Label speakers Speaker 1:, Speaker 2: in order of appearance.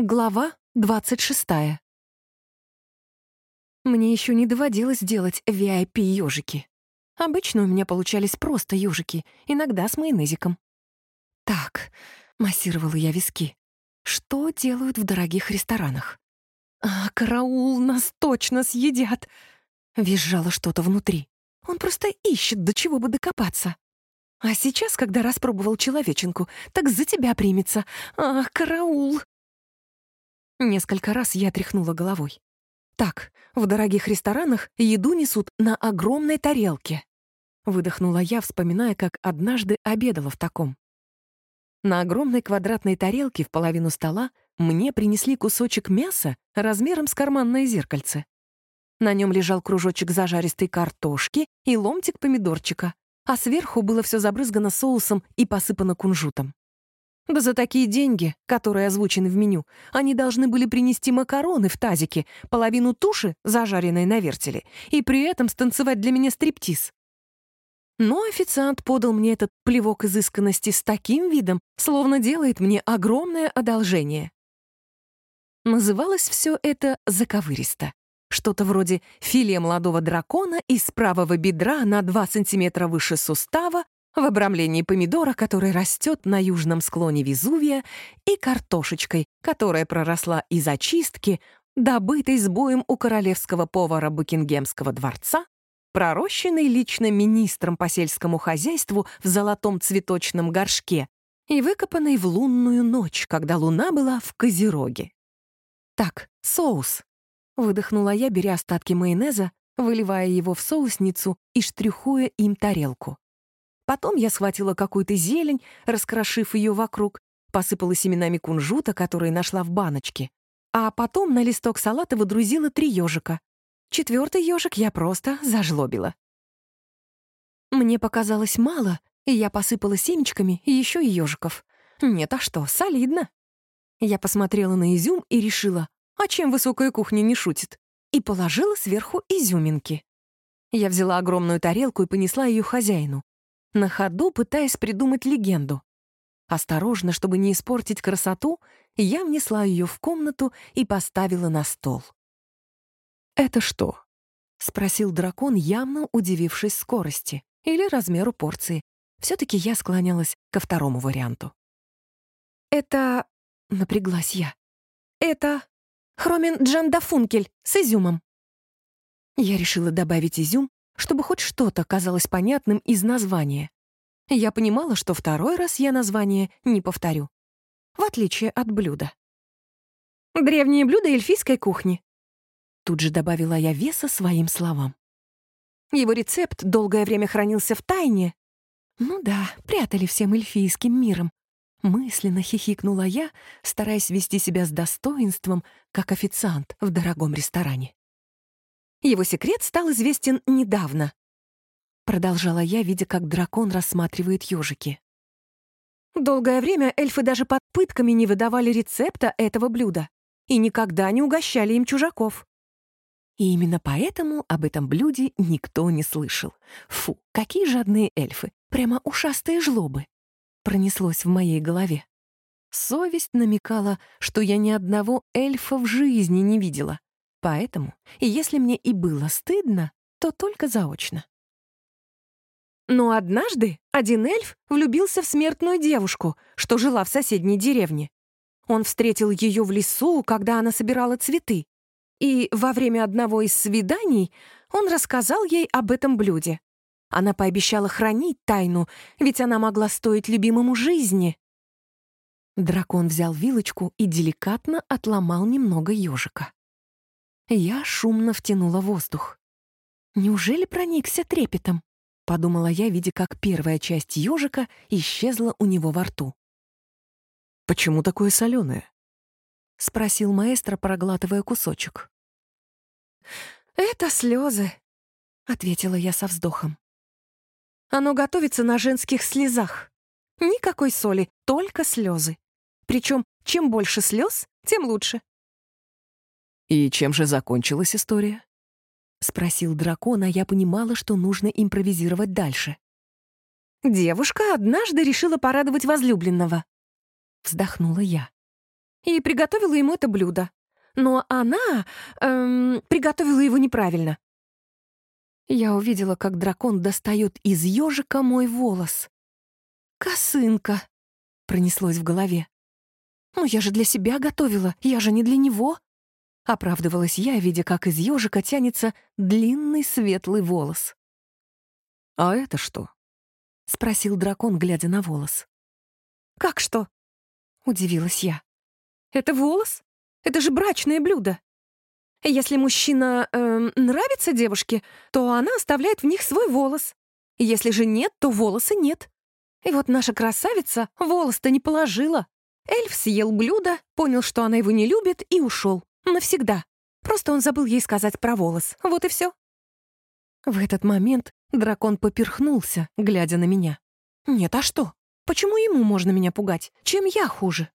Speaker 1: Глава 26. Мне еще не доводилось делать VIP-ёжики. Обычно у меня получались просто ёжики, иногда с майонезиком. Так, массировала я виски. Что делают в дорогих ресторанах? А, караул, нас точно съедят! Визжало что-то внутри. Он просто ищет, до чего бы докопаться. А сейчас, когда распробовал человеченку, так за тебя примется. Ах, караул! Несколько раз я тряхнула головой. Так, в дорогих ресторанах еду несут на огромной тарелке. Выдохнула я, вспоминая, как однажды обедала в таком. На огромной квадратной тарелке в половину стола мне принесли кусочек мяса размером с карманное зеркальце. На нем лежал кружочек зажаристой картошки и ломтик помидорчика, а сверху было все забрызгано соусом и посыпано кунжутом. Да за такие деньги, которые озвучены в меню, они должны были принести макароны в тазике, половину туши, зажаренной на вертеле, и при этом станцевать для меня стриптиз. Но официант подал мне этот плевок изысканности с таким видом, словно делает мне огромное одолжение. Называлось все это заковыристо. Что-то вроде филе молодого дракона из правого бедра на 2 сантиметра выше сустава в обрамлении помидора, который растет на южном склоне Везувия, и картошечкой, которая проросла из очистки, добытой с боем у королевского повара Букингемского дворца, пророщенной лично министром по сельскому хозяйству в золотом цветочном горшке и выкопанной в лунную ночь, когда луна была в Козероге. «Так, соус», — выдохнула я, беря остатки майонеза, выливая его в соусницу и штрихуя им тарелку. Потом я схватила какую-то зелень, раскрошив ее вокруг, посыпала семенами кунжута, которые нашла в баночке. А потом на листок салата выдрузила три ежика. Четвертый ежик я просто зажлобила. Мне показалось мало, и я посыпала семечками еще и ежиков. Нет, а что, солидно. Я посмотрела на изюм и решила, а чем высокая кухня не шутит? И положила сверху изюминки. Я взяла огромную тарелку и понесла ее хозяину на ходу пытаясь придумать легенду. Осторожно, чтобы не испортить красоту, я внесла ее в комнату и поставила на стол. «Это что?» — спросил дракон, явно удивившись скорости или размеру порции. Все-таки я склонялась ко второму варианту. «Это...» — напряглась я. «Это... Хромен Джандафункель с изюмом». Я решила добавить изюм, чтобы хоть что-то казалось понятным из названия. Я понимала, что второй раз я название не повторю. В отличие от блюда. «Древнее блюдо эльфийской кухни», Тут же добавила я веса своим словам. Его рецепт долгое время хранился в тайне. Ну да, прятали всем эльфийским миром. Мысленно хихикнула я, стараясь вести себя с достоинством, как официант в дорогом ресторане. Его секрет стал известен недавно. Продолжала я, видя, как дракон рассматривает ежики. Долгое время эльфы даже под пытками не выдавали рецепта этого блюда и никогда не угощали им чужаков. И именно поэтому об этом блюде никто не слышал. Фу, какие жадные эльфы, прямо ушастые жлобы. Пронеслось в моей голове. Совесть намекала, что я ни одного эльфа в жизни не видела. Поэтому, если мне и было стыдно, то только заочно. Но однажды один эльф влюбился в смертную девушку, что жила в соседней деревне. Он встретил ее в лесу, когда она собирала цветы. И во время одного из свиданий он рассказал ей об этом блюде. Она пообещала хранить тайну, ведь она могла стоить любимому жизни. Дракон взял вилочку и деликатно отломал немного ежика. Я шумно втянула воздух. «Неужели проникся трепетом?» — подумала я, видя, как первая часть ежика исчезла у него во рту.
Speaker 2: «Почему такое соленое?»
Speaker 1: — спросил маэстро, проглатывая кусочек. «Это слезы», — ответила я со вздохом. «Оно готовится на женских слезах. Никакой соли, только слезы. Причем, чем больше слез, тем лучше.
Speaker 2: «И чем же закончилась история?»
Speaker 1: — спросил дракон, а я понимала, что нужно импровизировать дальше. «Девушка однажды решила порадовать возлюбленного», — вздохнула я. и приготовила ему это блюдо. Но она эм, приготовила его неправильно. Я увидела, как дракон достает из ежика мой волос. «Косынка!» — пронеслось в голове. «Ну, я же для себя готовила, я же не для него!» Оправдывалась я, видя, как из ежика тянется длинный светлый волос.
Speaker 2: «А это что?»
Speaker 1: — спросил дракон, глядя на волос. «Как что?» — удивилась я. «Это волос? Это же брачное блюдо. Если мужчина э, нравится девушке, то она оставляет в них свой волос. Если же нет, то волоса нет. И вот наша красавица волос-то не положила. Эльф съел блюдо, понял, что она его не любит, и ушел. Навсегда. Просто он забыл ей сказать про волос. Вот и все. В этот момент дракон поперхнулся, глядя на меня. «Нет, а что? Почему ему можно меня пугать? Чем я хуже?»